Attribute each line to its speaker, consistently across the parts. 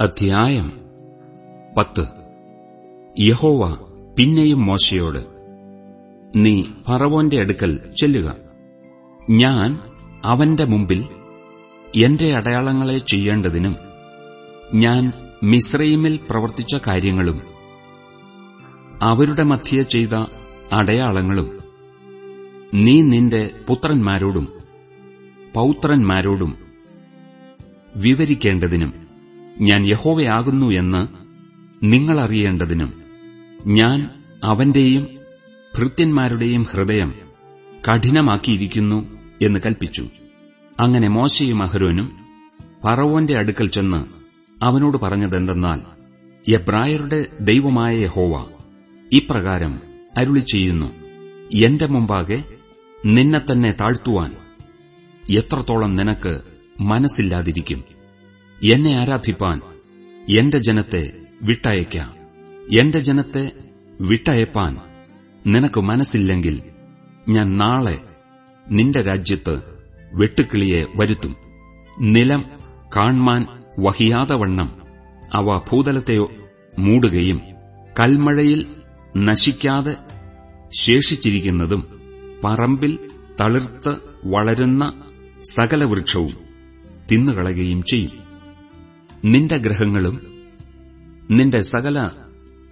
Speaker 1: അധ്യായം പത്ത്. യഹോവ പിന്നെയും മോശയോട് നീ ഫറവോന്റെ അടുക്കൽ ചെല്ലുക. ഞാൻ അവന്റെ മുമ്പിൽ എന്റെ അടയാളങ്ങളെ ചെയ്യേണ്ടതിനും ഞാൻ മിസ്രൈമിൽ പ്രവർത്തിച്ച കാര്യങ്ങളും അവരുടെ മധ്യ ചെയ്ത അടയാളങ്ങളും നീ നിന്റെ പുത്രന്മാരോടും പൌത്രന്മാരോടും വിവരിക്കേണ്ടതിനും ഞാൻ യഹോവയാകുന്നു എന്ന് നിങ്ങളറിയേണ്ടതിനും ഞാൻ അവന്റെയും ഭൃത്യന്മാരുടെയും ഹൃദയം കഠിനമാക്കിയിരിക്കുന്നു എന്ന് കൽപ്പിച്ചു. അങ്ങനെ മോശയും അഹരോനും പറവോന്റെ അടുക്കൽ ചെന്ന് അവനോട് പറഞ്ഞതെന്തെന്നാൽ എബ്രായരുടെ ദൈവമായ യഹോവ ഇപ്രകാരം അരുളി ചെയ്യുന്നു എന്റെ മുമ്പാകെ നിന്നെ തന്നെ താഴ്ത്തുവാൻ എത്രത്തോളം നിനക്ക് മനസ്സില്ലാതിരിക്കും. എന്നെ ആരാധിപ്പാൻ എന്റെ ജനത്തെ വിട്ടയക്കാം എന്റെ ജനത്തെ വിട്ടയപ്പാൻ നിനക്ക് മനസ്സില്ലെങ്കിൽ ഞാൻ നാളെ നിന്റെ രാജ്യത്ത് വെട്ടുക്കിളിയെ വരുത്തും. നിലം കാൺമാൻ വഹിയാതെ വണ്ണം അവ ഭൂതലത്തെ മൂടുകയും കൽമഴയിൽ നശിക്കാതെ ശേഷിച്ചിരിക്കുന്നതും പറമ്പിൽ തളിർത്ത് വളരുന്ന സകല വൃക്ഷവും തിന്നുകളയുകയും ചെയ്യും. നിന്റെ ഗ്രഹങ്ങളും നിന്റെ സകല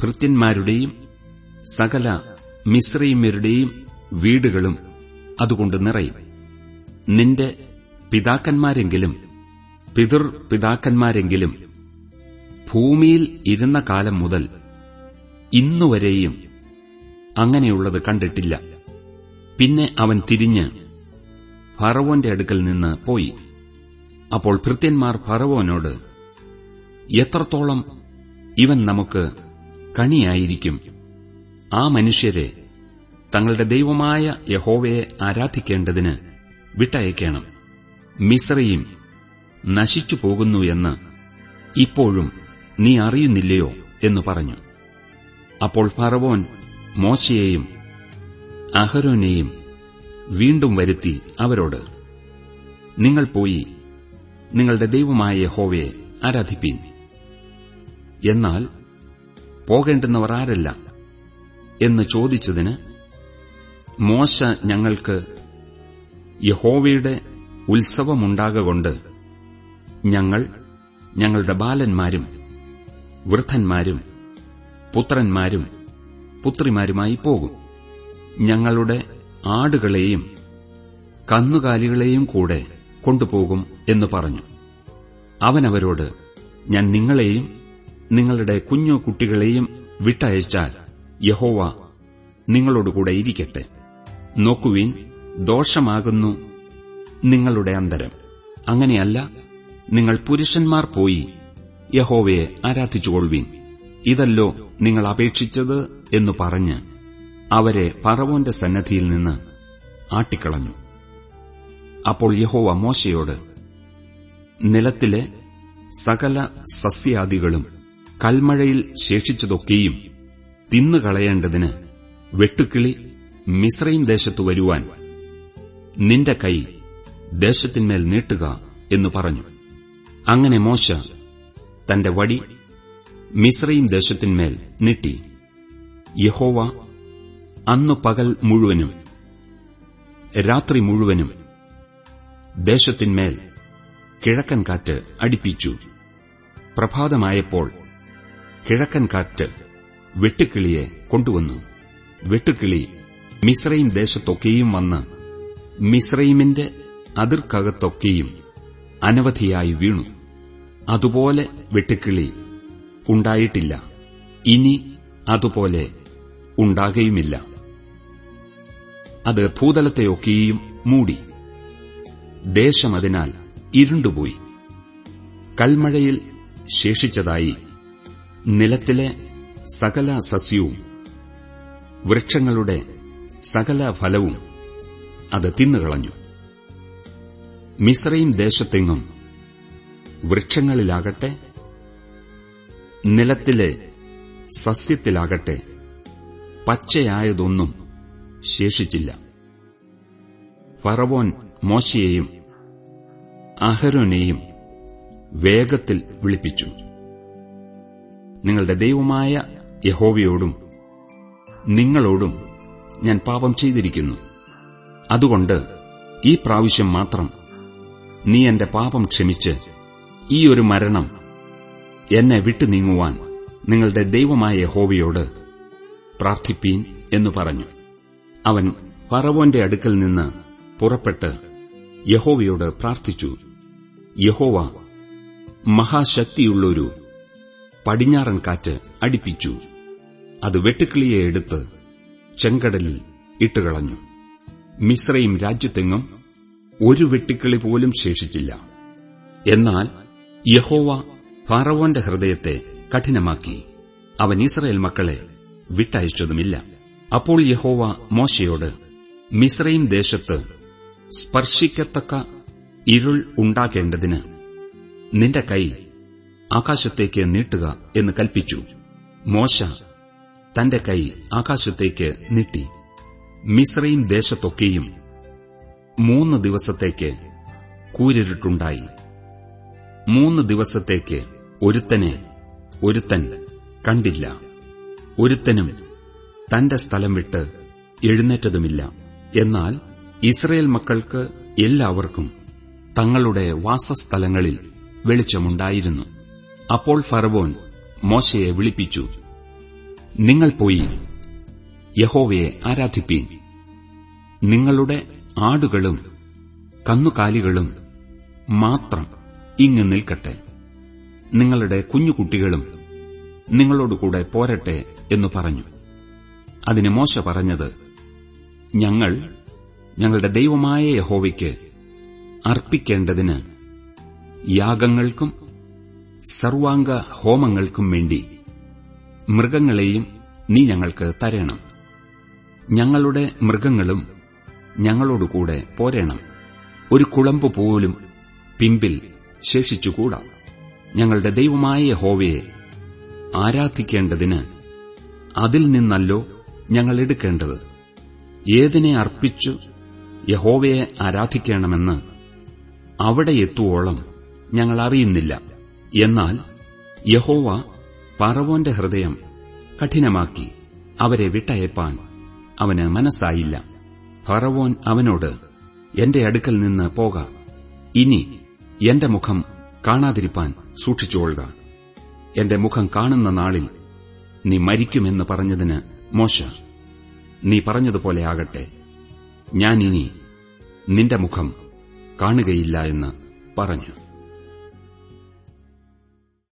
Speaker 1: ഭൃത്യന്മാരുടെയും സകല മിശ്രീമ്യരുടെയും വീടുകളും അതുകൊണ്ട് നിറയും. നിന്റെ പിതാക്കന്മാരെങ്കിലും പിതൃ പിതാക്കന്മാരെങ്കിലും ഭൂമിയിൽ ഇരുന്ന കാലം മുതൽ ഇന്നുവരെയും അങ്ങനെയുള്ളത് കണ്ടിട്ടില്ല. പിന്നെ അവൻ തിരിഞ്ഞ് ഫറവോന്റെ അടുക്കൽ നിന്ന് പോയി. അപ്പോൾ ഭൃത്യന്മാർ ഫറവോനോട് എത്രത്തോളം ഇവൻ നമുക്ക് കണിയായിരിക്കും. ആ മനുഷ്യരെ തങ്ങളുടെ ദൈവമായ യഹോവയെ ആരാധിക്കേണ്ടതിന് വിട്ടയക്കണം. മിശ്രയും നശിച്ചു പോകുന്നു എന്ന് ഇപ്പോഴും നീ അറിയുന്നില്ലയോ എന്ന് പറഞ്ഞു. അപ്പോൾ ഫറവോൻ മോശയെയും അഹരോനെയും വീണ്ടും വരുത്തി അവരോട് നിങ്ങൾ പോയി നിങ്ങളുടെ ദൈവമായ യഹോവയെ ആരാധിപ്പീൻ. എന്നാൽ പോകേണ്ടുന്നവർ ആരല്ല എന്ന് ചോദിച്ചതിന് മോശ ഞങ്ങൾക്ക് യഹോവയുടെ ഉത്സവമുണ്ടാകൊണ്ട് ഞങ്ങൾ ഞങ്ങളുടെ ബാലന്മാരും വൃദ്ധന്മാരും പുത്രന്മാരും പുത്രിമാരുമായി പോകും. ഞങ്ങളുടെ ആടുകളെയും കന്നുകാലികളെയും കൂടെ കൊണ്ടുപോകും എന്ന് പറഞ്ഞു. അവനവരോട് ഞാൻ നിങ്ങളെയും നിങ്ങളുടെ കുഞ്ഞു കുട്ടികളെയും വിട്ടയച്ചാൽ യഹോവ നിങ്ങളോടുകൂടെ ഇരിക്കട്ടെ. നോക്കുവീൻ ദോഷമാകുന്നു നിങ്ങളുടെ അന്തരം. അങ്ങനെയല്ല നിങ്ങൾ പുരുഷന്മാർ പോയി യഹോവയെ ആരാധിച്ചുകൊള്ളുവീൻ. ഇതല്ലോ നിങ്ങൾ അപേക്ഷിച്ചത് എന്നു പറഞ്ഞ് അവരെ പറവോന്റെ സന്നദ്ധിയിൽ നിന്ന് ആട്ടിക്കളഞ്ഞു. അപ്പോൾ യഹോവ മോശയോട് നിലത്തിലെ സകല സസ്യാദികളും കൽമഴയിൽ ശേഷിച്ചതൊക്കെയും തിന്നുകളയേണ്ടതിന് വെട്ടുക്കിളി മിശ്രയും ദേശത്തു വരുവാൻ നിന്റെ കൈ ദേശത്തിന്മേൽ നീട്ടുക എന്നു പറഞ്ഞു. അങ്ങനെ മോശ തന്റെ വടി മിശ്രയും ദേശത്തിന്മേൽ നീട്ടി. യഹോവ അന്നു പകൽ മുഴുവനും രാത്രി മുഴുവനും ദേശത്തിന്മേൽ കിഴക്കൻ കാറ്റ് അടിപ്പിച്ചു. പ്രഭാതമായപ്പോൾ കിഴക്കൻ കാറ്റ് വെട്ടുക്കിളിയെ കൊണ്ടുവന്നു. വെട്ടുക്കിളി മിശ്രയും ദേശത്തൊക്കെയും വന്ന് മിശ്രൈമിന്റെ അതിർക്കകത്തൊക്കെയും അനവധിയായി വീണു. അതുപോലെ വെട്ടുക്കിളി ഉണ്ടായിട്ടില്ല. ഇനി അതുപോലെ ഉണ്ടാകുകയുമില്ല അത് ഭൂതലത്തെയൊക്കെയും മൂടി. ദേശം അതിനാൽ ഇരുണ്ടുപോയി. കൽമഴയിൽ ശേഷിച്ചതായി നിലത്തിലെ സകല സസ്യവും വൃക്ഷങ്ങളുടെ സകല ഫലവും അത് തിന്നുകളഞ്ഞു. മിശ്രയും ദേശത്തെങ്ങും വൃക്ഷങ്ങളിലാകട്ടെ നിലത്തിലെ സസ്യത്തിലാകട്ടെ പച്ചയായതൊന്നും ശേഷിച്ചില്ല. ഫറവോൻ മോശയെയും അഹരോനെയും വേഗത്തിൽ വിളിപ്പിച്ചു. നിങ്ങളുടെ ദൈവമായ യഹോവയോടും നിങ്ങളോടും ഞാൻ പാപം ചെയ്തിരിക്കുന്നു. അതുകൊണ്ട് ഈ പ്രാവശ്യം മാത്രം നീ എന്റെ പാപം ക്ഷമിച്ച് ഈ ഒരു മരണം എന്നെ വിട്ടു നീങ്ങുവാൻ നിങ്ങളുടെ ദൈവമായ യഹോവയോട് പ്രാർത്ഥിപ്പീൻ എന്നു പറഞ്ഞു. അവൻ ഫറവോന്റെ അടുക്കൽ നിന്ന് പുറപ്പെട്ട് യഹോവയോട് പ്രാർത്ഥിച്ചു. യഹോവ മഹാശക്തിയുള്ളൊരു പടിഞ്ഞാറൻ കാറ്റ് അടിപ്പിച്ചു. അത് വെട്ടുക്കിളിയെ എടുത്ത് ചെങ്കടലിൽ ഇട്ടുകളഞ്ഞു. മിശ്രയും രാജ്യത്തെങ്ങും ഒരു വെട്ടിക്കിളി പോലും ശേഷിച്ചില്ല. എന്നാൽ യഹോവ ഫാറവോന്റെ ഹൃദയത്തെ കഠിനമാക്കി. അവൻ ഇസ്രയേൽ മക്കളെ വിട്ടയച്ചതുമില്ല. അപ്പോൾ യഹോവ മോശയോട് മിശ്രയും ദേശത്ത് സ്പർശിക്കത്തക്ക ഇരുൾ ഉണ്ടാക്കേണ്ടതിന് നിന്റെ കൈ ആകാശത്തേക്ക് നീട്ടുക എന്ന് കൽപ്പിച്ചു. മോശ തന്റെ കൈ ആകാശത്തേക്ക് നീട്ടി. മിശ്രയും ദേശത്തൊക്കെയും മൂന്ന് ദിവസത്തേക്ക് കൂരിരുട്ടുണ്ടായി. മൂന്ന് ദിവസത്തേക്ക് ഒരുത്തനെ ഒരുത്തൻ കണ്ടില്ല. ഒരുത്തനും തന്റെ സ്ഥലം വിട്ട് എഴുന്നേറ്റതുമില്ല. എന്നാൽ ഇസ്രയേൽ മക്കൾക്ക് എല്ലാവർക്കും തങ്ങളുടെ വാസസ്ഥലങ്ങളിൽ വെളിച്ചമുണ്ടായിരുന്നു. അപ്പോൾ ഫറവോൻ മോശയെ വിളിപ്പിച്ചു നിങ്ങൾ പോയി യഹോവയെ ആരാധിപ്പീൻ. നിങ്ങളുടെ ആടുകളും കന്നുകാലികളും മാത്രം ഇങ്ങ് നിൽക്കട്ടെ. നിങ്ങളുടെ കുഞ്ഞുകുട്ടികളും നിങ്ങളോടുകൂടെ പോരട്ടെ എന്നു പറഞ്ഞു. അതിന് മോശ പറഞ്ഞത് ഞങ്ങൾ ഞങ്ങളുടെ ദൈവമായ യഹോവയ്ക്ക് അർപ്പിക്കേണ്ടതിന് യാഗങ്ങൾക്കും സർവാംഗ ഹോമങ്ങൾക്കും വേണ്ടി മൃഗങ്ങളെയും നീ ഞങ്ങൾക്ക് തരണം. ഞങ്ങളുടെ മൃഗങ്ങളും ഞങ്ങളോടുകൂടെ പോരേണം. ഒരു കുളമ്പ് പോലും പിമ്പിൽ ശേഷിച്ചുകൂടാ. ഞങ്ങളുടെ ദൈവമായ ഹോവയെ ആരാധിക്കേണ്ടതിന് അതിൽ നിന്നല്ലോ ഞങ്ങൾ എടുക്കേണ്ടത്. ഏതിനെ അർപ്പിച്ചു യഹോവയെ ആരാധിക്കണമെന്ന് അവിടെ എത്തുവോളം ഞങ്ങൾ അറിയുന്നില്ല. എന്നാൽ യഹോവ പറവോന്റെ ഹൃദയം കഠിനമാക്കി അവരെ വിട്ടയപ്പാൻ അവന് മനസ്സായില്ല. ഫറവോൻ അവനോട് എന്റെ അടുക്കൽ നിന്ന് പോക. ഇനി എന്റെ മുഖം കാണാതിരിപ്പാൻ സൂക്ഷിച്ചുകൊള്ളുക എന്റെ മുഖം കാണുന്ന നാളിൽ നീ മരിക്കുമെന്ന് പറഞ്ഞതിന് മോശ നീ പറഞ്ഞതുപോലെ ആകട്ടെ. ഞാനിനി നിന്റെ മുഖം കാണുകയില്ല എന്ന് പറഞ്ഞു.